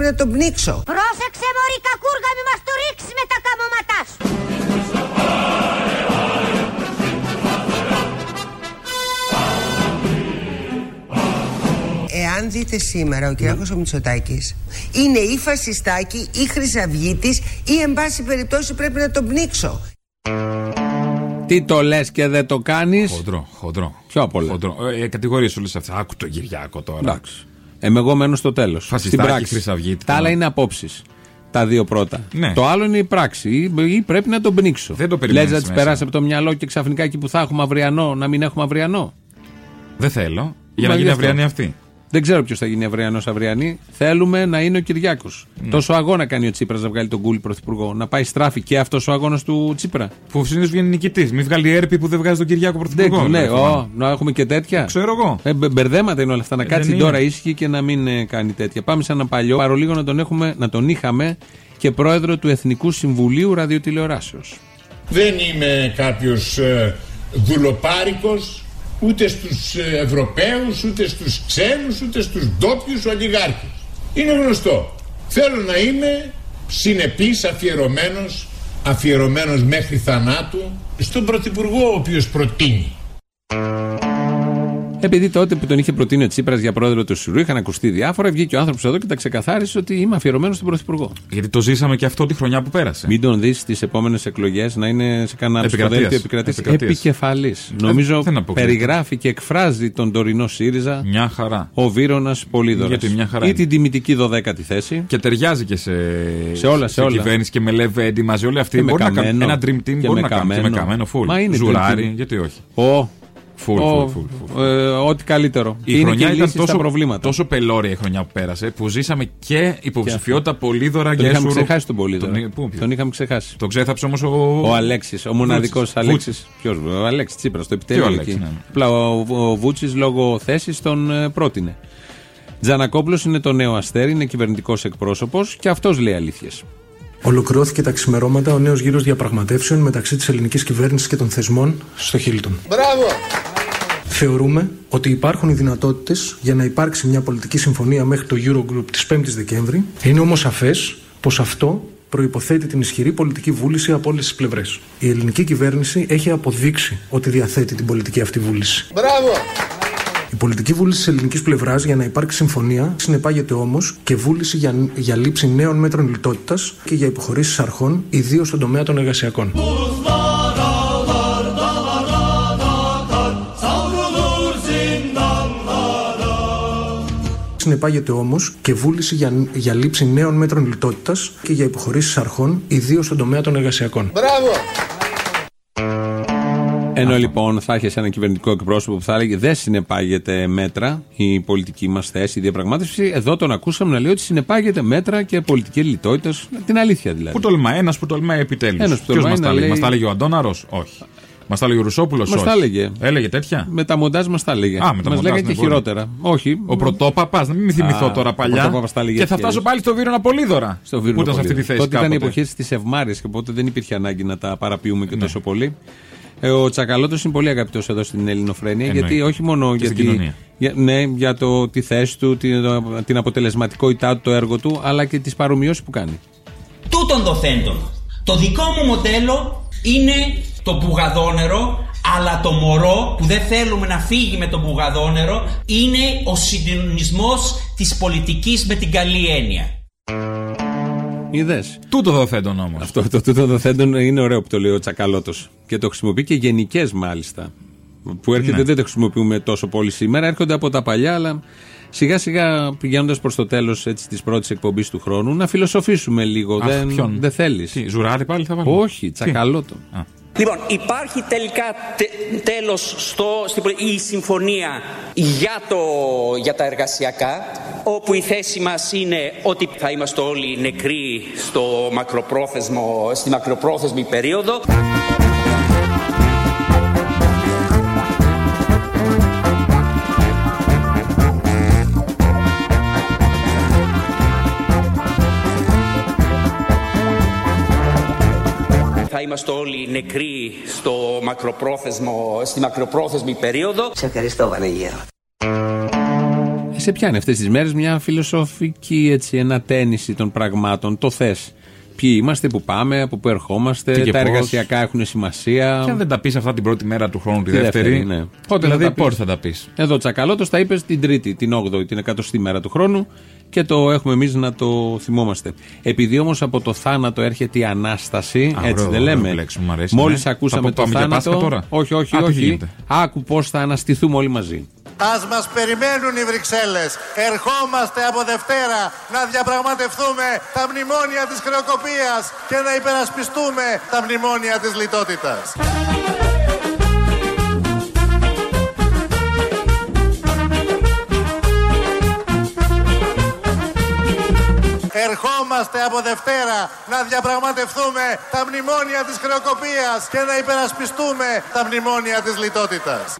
Πρέπει να τον πνίξω. Πρόσεξε μωρή κακούργα μη μας το ρίξεις με τα καμώματά σου. Εάν δείτε σήμερα ο Κυριάκος ο Μητσοτάκης είναι ή φασιστάκι ή χρυσαυγίτης ή εν πάση περιπτώσει πρέπει να τον πνίξω. Τι το λες και δεν το κάνεις; Χοντρό, χοντρό. Πιο απ' όλα. Χοντρό. Ε, Κατηγορίες όλες αυτές. Άκου τον Κυριάκο τώρα. Εντάξει. Εμ, εγώ μένω στο τέλος. Στην Φασιστάκι, πράξη. χρυσαυγίτη, Τα άλλα ναι. είναι απόψεις. Τα δύο πρώτα. Ναι. Το άλλο είναι η πράξη. Ή, ή πρέπει να τον πνίξω. Δεν το Λες περιμένεις να τη μέσα. περάσει από το μυαλό και ξαφνικά εκεί που θα έχουμε αυριανό να μην έχουμε αυριανό. Δεν θέλω. Για Μα να γίνει γι' αυτό. αυριανή αυτή. Δεν ξέρω ποιος θα γίνει αυριανός αυριανή. Θέλουμε να είναι ο Κυριάκος. Ναι. Τόσο αγώνα κάνει ο Τσίπρας να βγάλει τον κούλι πρωθυπουργό. Να πάει στράφη και αυτός ο αγώνας του Τσίπρα. Που συνήθως βγαίνει νικητής. Μην βγάλει έρπη που δεν βγάζει τον Κυριάκο πρωθυπουργό. Δεν, ναι, λέει, ο, φοβάμαι. να έχουμε και τέτοια. Ξέρω εγώ. Ε, μπε- μπερδέματα είναι όλα αυτά. Να Ε, κάτσει δεν τώρα είναι. ήσυχη και να μην ε, κάνει τέτοια. Πάμε σε ένα παλιό, παρολίγο να τον, έχουμε, να τον είχαμε και πρόεδρο του Εθνικού Συμβουλίου Ραδιοτηλεοράσεως. Δεν είμαι κάποιος ε, δουλοπάρικος ούτε στους ε, Ευρωπαίους, ούτε στους ξένους, ούτε στους ντόπιους ολιγάρχους. Είναι γνωστό. Θέλω να είμαι συνεπής, αφιερωμένος, αφιερωμένος μέχρι θανάτου στον Πρωθυπουργό ο οποίος προτείνει. Επειδή τότε που τον είχε προτείνει ο Τσίπρας για πρόεδρο του Σουρού, είχαν ακουστεί διάφορα, βγήκε ο άνθρωπος εδώ και τα ξεκαθάρισε ότι είμαι αφιερωμένος στον Πρωθυπουργό. Γιατί το ζήσαμε και αυτό τη χρονιά που πέρασε. Μην τον δεις στι επόμενες εκλογές να είναι σε κανένα Επικρατείας. ψηφοδέλτιο επικρατεία. Επικρατείας. Επικεφαλής. Ε, Νομίζω δεν αποκλείεται. περιγράφει και εκφράζει τον τωρινό ΣΥΡΙΖΑ. Μια χαρά. Ο Βύρονα Πολύδωρας. Γιατί μια χαρά Ή είναι. την τιμητική 12η θέση. Και ταιριάζει και σε, Σε όλα, σε όλα. κυβέρνηση και με Λεβέντι μαζί όλοι αυτοί. Και με μπορεί να κάνουν Καμένο. ένα dream team Και μπορεί με να κάνουν. Και με Καμένο. καμένο, full. Μα είναι dream Ζουράρι, team. γιατί όχι. Ο. Full, ο- full, full, full. ε, ό,τι καλύτερο. Η είναι χρονιά και ήταν λύση στα τόσο, προβλήματα. τόσο πελώρια η χρονιά που πέρασε που ζήσαμε και υποψηφιότητα Πολύδωρα Τον για είχαμε ΕΣΡ. ξεχάσει τον Πολύδωρα. Τον, πού, ποιος; Τον είχαμε ξεχάσει. τον ξέθαψε όμως ο. Ο Αλέξης, ο μοναδικός Βούτσης. Αλέξης. Ποιος, ο Αλέξης Τσίπρας, το επιτελείο. Τι ο Αλέξης, εκεί. ναι, ναι. Απλά ο, ο Βούτσης λόγω θέσης τον ε, πρότεινε. Τζανακόπουλος είναι το νέο αστέρι, είναι κυβερνητικός εκπρόσωπος και αυτός λέει αλήθειες. Ολοκληρώθηκε τα ξημερώματα ο νέος γύρος διαπραγματεύσεων μεταξύ της ελληνικής κυβέρνησης και των θεσμών στο Χίλτον. Μπράβο! Θεωρούμε ότι υπάρχουν οι δυνατότητες για να υπάρξει μια πολιτική συμφωνία μέχρι το Eurogroup της 5η Δεκέμβρη. Είναι όμως σαφές πως αυτό προποθέτει την ισχυρή πολιτική βούληση από όλες τις πλευρές. Η ελληνική κυβέρνηση έχει αποδείξει ότι διαθέτει την πολιτική αυτή βούληση. Μπράβο! Η πολιτική βούληση της ελληνικής πλευράς για να υπάρξει συμφωνία συνεπάγεται όμως και βούληση για, για λήψη νέων μέτρων λιτότητας και για υποχωρήσεις αρχών, ιδίως στον τομέα των εργασιακών. Συνεπάγεται όμως και βούληση για, για λήψη νέων μέτρων λιτότητας και για υποχωρήσεις αρχών, ιδίως στον τομέα των εργασιακών. Μπράβο! Ενώ λοιπόν θα έχεις ένα κυβερνητικό εκπρόσωπο που θα έλεγε δεν συνεπάγεται μέτρα η πολιτική μας θέση, η διαπραγμάτευση, εδώ τον ακούσαμε να λέει ότι συνεπάγεται μέτρα και πολιτική λιτότητας. Την αλήθεια δηλαδή. Πού τολμά, ένας που τολμάει επιτέλους. Ένας που Ποιος τολμάει μας τα να έλεγε, λέει- μας τα έλεγε ο Αντώναρος, όχι. Μας τα έλεγε ο Ρουσόπουλος, Μας όχι. τα έλεγε. Έλεγε τέτοια; Με τα μοντάζ μας τα έλεγε. Α, με τα Μας μοντάζ, λέγανε ναι, και μπορεί. χειρότερα. Όχι. Ο πρωτόπαπας, να μην μη θυμηθώ Α, τώρα ο παλιά. πρωτόπαπας τα έλεγε Και θα έτσι κι φτάσω αλλιώς. πάλι στο Βύρονα Πολύδωρα. Στο Βύρονα Που ήταν σε αυτή πολύ. τη θέση. Τότε ήταν η κάποτε. εποχή της Ευμάρειας και οπότε δεν υπήρχε ανάγκη να τα παραποιούμε Ναι. και τόσο πολύ. Ε, ο Τσακαλώτος είναι πολύ αγαπητός εδώ στην Ελληνοφρένεια Εννοείται. γιατί όχι μόνο Και στην γιατί. κοινωνία. Για, ναι, για το, τη θέση του, την, την αποτελεσματικότητά του, το έργο του, αλλά και τις παρομοιώσεις που κάνει. τούτων δοθέντων. Το δικό μου μοντέλο είναι το πουγαδόνερο, αλλά το μωρό που δεν θέλουμε να φύγει με το πουγαδόνερο είναι ο συντονισμός της πολιτικής με την καλή έννοια. Είδες; Τούτο δοθέντων όμως. Αυτό το τούτο δοθέντων είναι ωραίο που το λέει ο Τσακαλώτος. Και το χρησιμοποιεί και γενικές μάλιστα. Που έρχεται, Ναι. δεν το χρησιμοποιούμε τόσο πολύ σήμερα. Έρχονται από τα παλιά, αλλά σιγά σιγά πηγαίνοντας προς το τέλος της πρώτης εκπομπής του χρόνου, να φιλοσοφήσουμε λίγο. Αχ, δεν ποιον; δεν θέλεις. Τι, ζουράρι πάλι θα βάλουμε. Όχι, Τσακαλώτο. Λοιπόν, υπάρχει τελικά τε- τέλος στο, στην, προ- η συμφωνία για, το, για τα εργασιακά, όπου η θέση μας είναι ότι θα είμαστε όλοι νεκροί στο μακροπρόθεσμο, στη μακροπρόθεσμη περίοδο. Είμαστε όλοι νεκροί στο μακροπρόθεσμο, στη μακροπρόθεσμη περίοδο. Σε ευχαριστώ Βανεγέρο. Ε, Σε πιάνει αυτές τις μέρες μια φιλοσοφική έτσι, ενατένιση των πραγμάτων. Το θες; Ποιοι είμαστε, που πάμε, από πού ερχόμαστε, Τι και τα πώς. εργασιακά έχουν σημασία. Και αν δεν τα πεις αυτά την πρώτη μέρα του χρόνου, τη, Τη δεύτερη. δεύτερη, ναι. Πότε δηλαδή, θα τα πεις; πότε θα τα πεις. Εδώ Τσακαλώτος τα είπες την Τρίτη, την 8η, την εκατοστή μέρα του χρόνου και το έχουμε εμείς να το θυμόμαστε. Επειδή όμως από το θάνατο έρχεται η ανάσταση, Α, έτσι ωραίο, δεν ωραίο λέμε. λέξη, μου αρέσει, Μόλις ναι. ακούσαμε Θα το πάμε για θάνατο. Πάσχα τώρα; Όχι, όχι, Α, τι όχι. γίνεται; Άκου πώς θα αναστηθούμε όλοι μαζί. Ας μας περιμένουν οι Βρυξέλλες. Ερχόμαστε από Δευτέρα να διαπραγματευτούμε τα μνημόνια της χρεοκοπίας και να υπερασπιστούμε τα μνημόνια της λιτότητας. Ερχόμαστε από Δευτέρα να διαπραγματευτούμε τα μνημόνια της χρεοκοπίας και να υπερασπιστούμε τα μνημόνια της λιτότητας.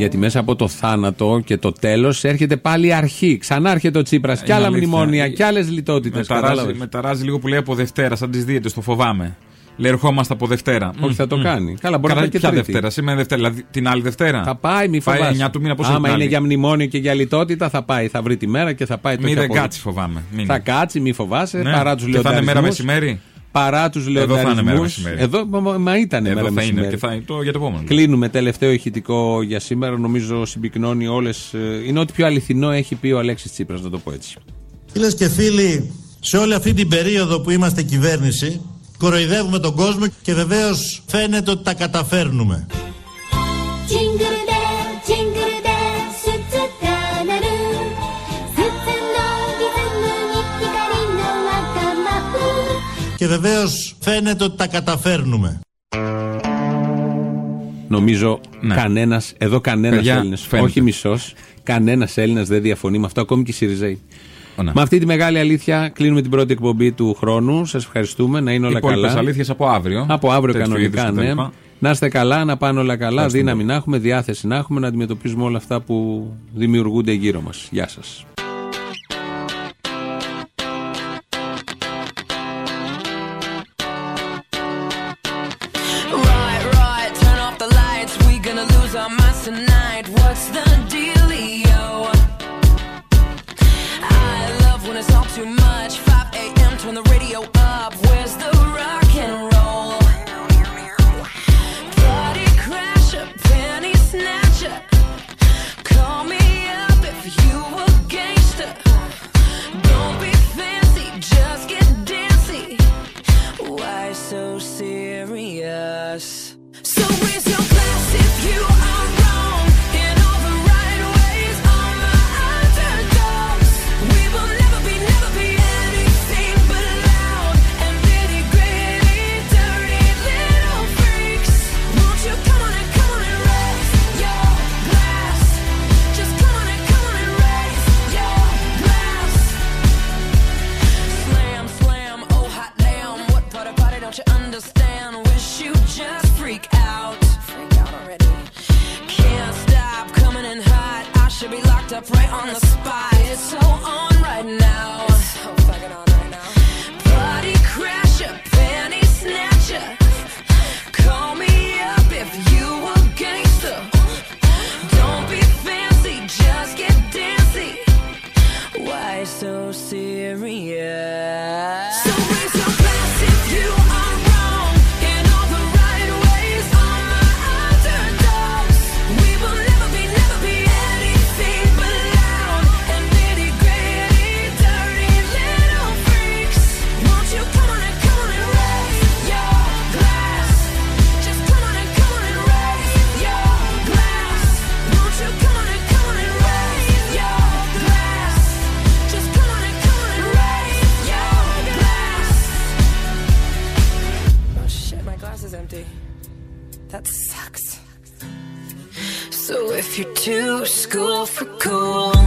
Γιατί μέσα από το θάνατο και το τέλος έρχεται πάλι η αρχή. Ξανά έρχεται ο Τσίπρας και Είναι άλλα αλήθεια. μνημόνια και άλλες λιτότητες. Με ταράζει, με ταράζει λίγο που λέει από Δευτέρα, σαν τις δίαιτες, το φοβάμαι. Λέει ερχόμαστε από Δευτέρα. Όχι, θα το κάνει. Καλά, μπορεί να πάει και ποια Τρίτη. Δευτέρα, σήμερα είναι Δευτέρα, δηλαδή την άλλη Δευτέρα. Θα πάει, μη φοβάσαι. Πάει 9 του μήνα, πώς Άμα είναι για μνημόνιο και για λιτότητα, θα πάει. Θα βρει τη μέρα και θα πάει το Μη πιο δεν πολύ. κάτσει, φοβάμαι. Μην. Θα κάτσει, μη φοβάσαι. Ναι. Παρά τους Και θα είναι μέρα λιονταρισμούς. μεσημέρι; παρά τους λεονταρισμούς. μεσημέρι. Εδώ μα ήταν Εδώ μέρα θα μεσημέρι. είναι και θα είναι το, για το επόμενο. Κλείνουμε τελευταίο ηχητικό για σήμερα. Νομίζω συμπυκνώνει όλες. Ε, είναι ό,τι πιο αληθινό έχει πει ο Αλέξης Τσίπρας, να το πω έτσι. Φίλες και φίλοι, σε όλη αυτή την περίοδο που είμαστε κυβέρνηση, κοροϊδεύουμε τον κόσμο και βεβαίως φαίνεται ότι τα καταφέρνουμε. και βεβαίως φαίνεται ότι τα καταφέρνουμε. Νομίζω ναι. κανένας, εδώ κανένας Έλληνα, όχι μισός, κανένας Έλληνας δεν διαφωνεί με αυτό, ακόμη και η Σιριζέη. Ναι. Με αυτή τη μεγάλη αλήθεια κλείνουμε την πρώτη εκπομπή του χρόνου. Σας ευχαριστούμε. Να είναι όλα Υπόλοιπες καλά. αλήθειες από αύριο. Από αύριο κανονικά, ναι. Να είστε καλά, να πάνε όλα καλά. Δύναμη να έχουμε, διάθεση να έχουμε, να αντιμετωπίζουμε όλα αυτά που δημιουργούνται γύρω μας. Γεια σας. us if you're too school for cool.